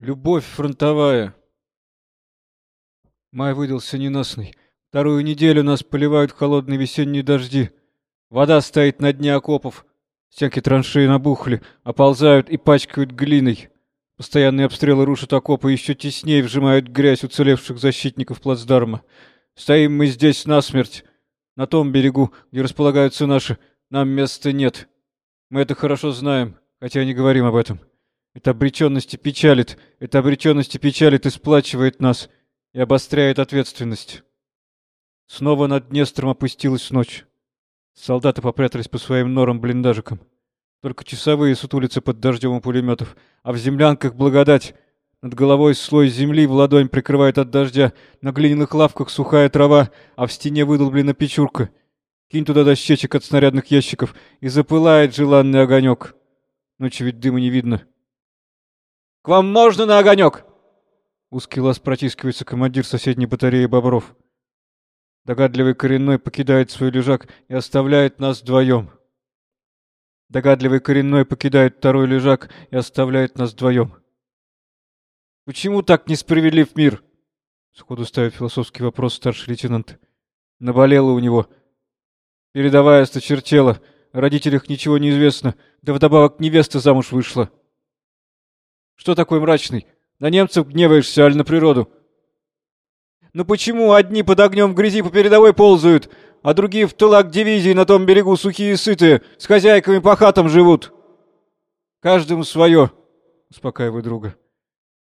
Любовь фронтовая. Май выдался ненастный. Вторую неделю нас поливают холодные весенние дожди. Вода стоит на дне окопов. Стенки траншеи набухли, оползают и пачкают глиной. Постоянные обстрелы рушат окопы и еще теснее вжимают грязь уцелевших защитников плацдарма. Стоим мы здесь насмерть. На том берегу, где располагаются наши, нам места нет. Мы это хорошо знаем, хотя не говорим об этом. Эта обреченность и печалит, эта обреченность и печалит и сплачивает нас, и обостряет ответственность. Снова над Днестром опустилась ночь. Солдаты попрятались по своим норам-блиндажикам. Только часовые сутулятся под дождем у пулеметов, а в землянках благодать. Над головой слой земли в ладонь прикрывает от дождя, на глиняных лавках сухая трава, а в стене выдолблена печурка. Кинь туда дощечек от снарядных ящиков, и запылает желанный огонек. Ночью ведь дыма не видно. — К вам можно на огонек? Узкий лаз протискивается командир соседней батареи Бобров. Догадливый коренной покидает свой лежак и оставляет нас вдвоем. Догадливый коренной покидает второй лежак и оставляет нас вдвоем. Почему так несправедлив мир? Сходу ставит философский вопрос старший лейтенант. Наболело у него. Передовая сточертела. О родителях ничего не известно. Да вдобавок невеста замуж вышла. Что такой мрачный? На немцев гневаешься, аль на природу? Ну почему одни под огнем в грязи по передовой ползают, а другие в тылах дивизии на том берегу сухие и сытые, с хозяйками по хатам живут? Каждому свое, успокаиваю друга.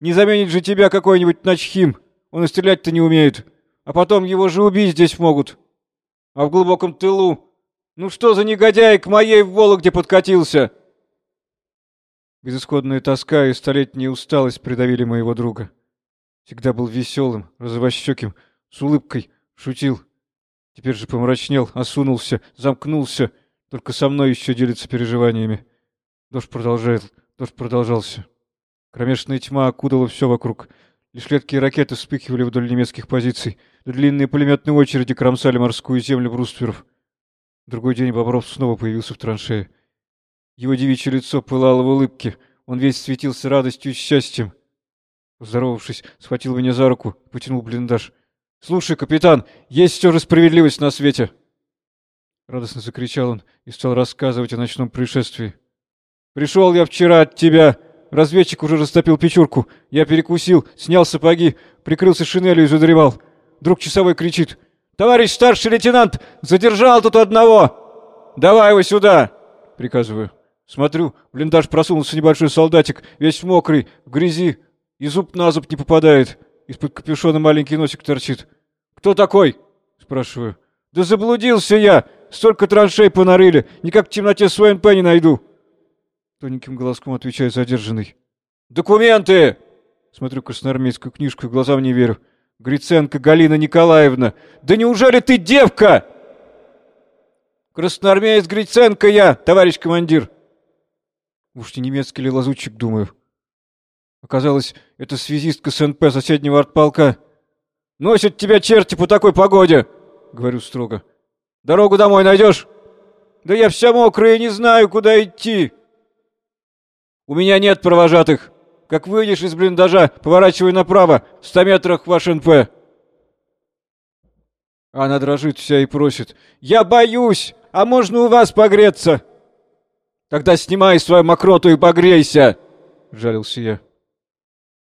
Не заменит же тебя какой-нибудь начхим. Он и стрелять-то не умеет. А потом его же убить здесь могут. А в глубоком тылу... Ну что за негодяй к моей в Вологде подкатился? Безысходная тоска и столетняя усталость придавили моего друга. Всегда был веселым, розовощеким, с улыбкой, шутил. Теперь же помрачнел, осунулся, замкнулся. Только со мной еще делится переживаниями. Дождь продолжает, дождь продолжался. Кромешная тьма окутала все вокруг. Лишь редкие ракеты вспыхивали вдоль немецких позиций, длинные пулеметные очереди кромсали морскую землю брустверов. Другой день Бобров снова появился в траншее. Его девичье лицо пылало в улыбке, он весь светился радостью и счастьем. Поздоровавшись, схватил меня за руку, потянул блиндаж. «Слушай, капитан, есть все же справедливость на свете!» Радостно закричал он и стал рассказывать о ночном происшествии. «Пришел я вчера от тебя!» Разведчик уже растопил печурку. Я перекусил, снял сапоги, прикрылся шинелью и задремал. Вдруг часовой кричит. «Товарищ старший лейтенант! Задержал тут одного! Давай его сюда!» Приказываю. Смотрю, в блиндаж просунулся небольшой солдатик, весь мокрый, в грязи, и зуб на зуб не попадает. Из-под капюшона маленький носик торчит. «Кто такой?» — спрашиваю. «Да заблудился я! Столько траншей понарыли, никак в темноте свой НП не найду!» Тоненьким голоском отвечает задержанный. «Документы!» Смотрю красноармейскую книжку и глазам не верю. Гриценко Галина Николаевна. «Да неужели ты девка?» «Красноармеец Гриценко я, товарищ командир!» Уж не немецкий ли лазутчик, думаю. Оказалось, это связистка СНП соседнего артполка. «Носят тебя черти по такой погоде!» — говорю строго. «Дорогу домой найдешь?» «Да я вся мокрая не знаю, куда идти!» У меня нет провожатых. Как выйдешь из блиндажа, поворачивай направо, в ста метрах ваш НП. Она дрожит вся и просит. Я боюсь, а можно у вас погреться? Тогда снимай свою мокроту и погрейся, жалился я.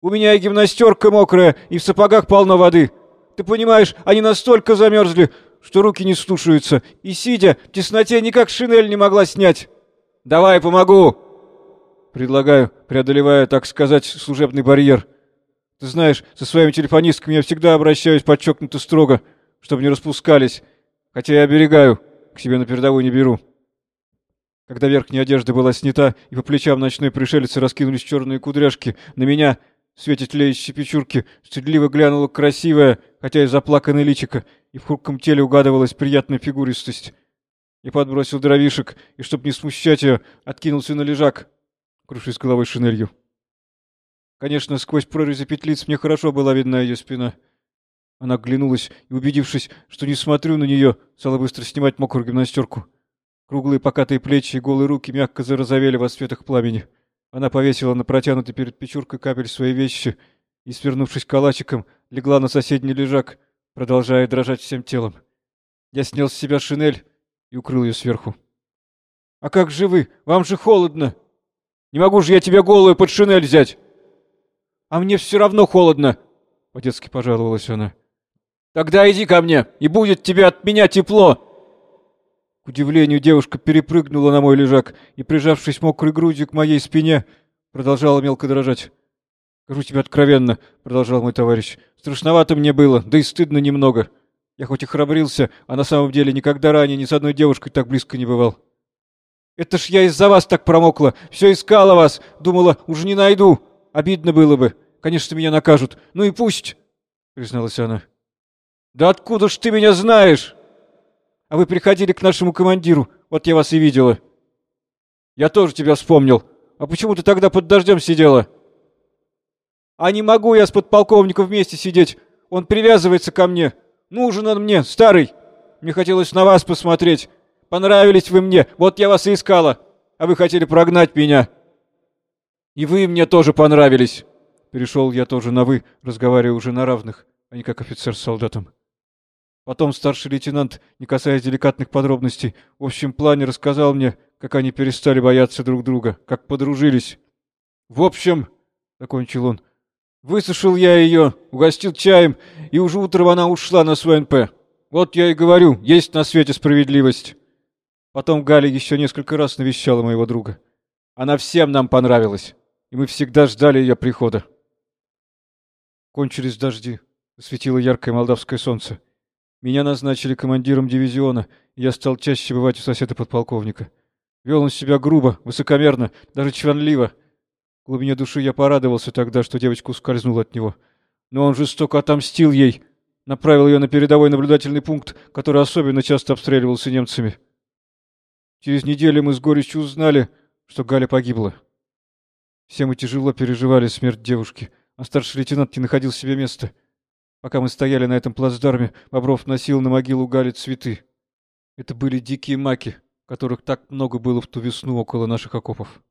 У меня и гимнастерка мокрая, и в сапогах полно воды. Ты понимаешь, они настолько замерзли, что руки не слушаются, и, сидя, в тесноте никак шинель не могла снять. Давай помогу. Предлагаю, преодолевая, так сказать, служебный барьер. Ты знаешь, со своими телефонистками я всегда обращаюсь подчеркнуто строго, чтобы не распускались, хотя я оберегаю, к себе на передовую не беру. Когда верхняя одежда была снята, и по плечам ночной пришелицы раскинулись черные кудряшки, на меня, в свете тлеющей печурки, стыдливо глянула красивая, хотя и заплаканная личико, и в хрупком теле угадывалась приятная фигуристость. Я подбросил дровишек, и, чтоб не смущать ее, откинулся на лежак, крушись головой шинелью. Конечно, сквозь прорези петлиц мне хорошо была видна ее спина. Она оглянулась и, убедившись, что не смотрю на нее, стала быстро снимать мокрую гимнастерку. Круглые покатые плечи и голые руки мягко зарозовели во светах пламени. Она повесила на протянутый перед печуркой капель свои вещи и, свернувшись калачиком, легла на соседний лежак, продолжая дрожать всем телом. Я снял с себя шинель и укрыл ее сверху. — А как же вы? Вам же холодно! Не могу же я тебя голую под шинель взять! — А мне все равно холодно! — по-детски пожаловалась она. — Тогда иди ко мне, и будет тебе от меня тепло! К удивлению, девушка перепрыгнула на мой лежак и, прижавшись мокрой грудью к моей спине, продолжала мелко дрожать. «Скажу тебе откровенно», — продолжал мой товарищ, — «страшновато мне было, да и стыдно немного. Я хоть и храбрился, а на самом деле никогда ранее ни с одной девушкой так близко не бывал. Это ж я из-за вас так промокла, все искала вас, думала, уже не найду. Обидно было бы. Конечно, меня накажут. Ну и пусть, — призналась она. Да откуда ж ты меня знаешь? А вы приходили к нашему командиру, вот я вас и видела. Я тоже тебя вспомнил. А почему ты тогда под дождем сидела? А не могу я с подполковником вместе сидеть. Он привязывается ко мне. Нужен он мне, старый. Мне хотелось на вас посмотреть. Понравились вы мне, вот я вас и искала. А вы хотели прогнать меня. И вы мне тоже понравились. Перешел я тоже на «вы», разговаривая уже на равных, а не как офицер с солдатом. Потом старший лейтенант, не касаясь деликатных подробностей, в общем плане рассказал мне, как они перестали бояться друг друга, как подружились. В общем, — закончил он, — высушил я ее, угостил чаем, и уже утром она ушла на свой НП. Вот я и говорю, есть на свете справедливость. Потом Галя еще несколько раз навещала моего друга. Она всем нам понравилась, и мы всегда ждали ее прихода. Кончились дожди, светило яркое молдавское солнце. Меня назначили командиром дивизиона, и я стал чаще бывать у соседа подполковника. Вел он себя грубо, высокомерно, даже чванливо. В глубине души я порадовался тогда, что девочка ускользнула от него. Но он жестоко отомстил ей, направил ее на передовой наблюдательный пункт, который особенно часто обстреливался немцами. Через неделю мы с горечью узнали, что Галя погибла. Все мы тяжело переживали смерть девушки, а старший лейтенант не находил себе места — Пока мы стояли на этом плацдарме, Бобров носил на могилу Гали цветы. Это были дикие маки, которых так много было в ту весну около наших окопов.